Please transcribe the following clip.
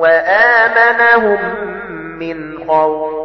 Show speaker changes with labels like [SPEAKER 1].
[SPEAKER 1] وَآمَنَهُم مِّنْ خَوْفٍ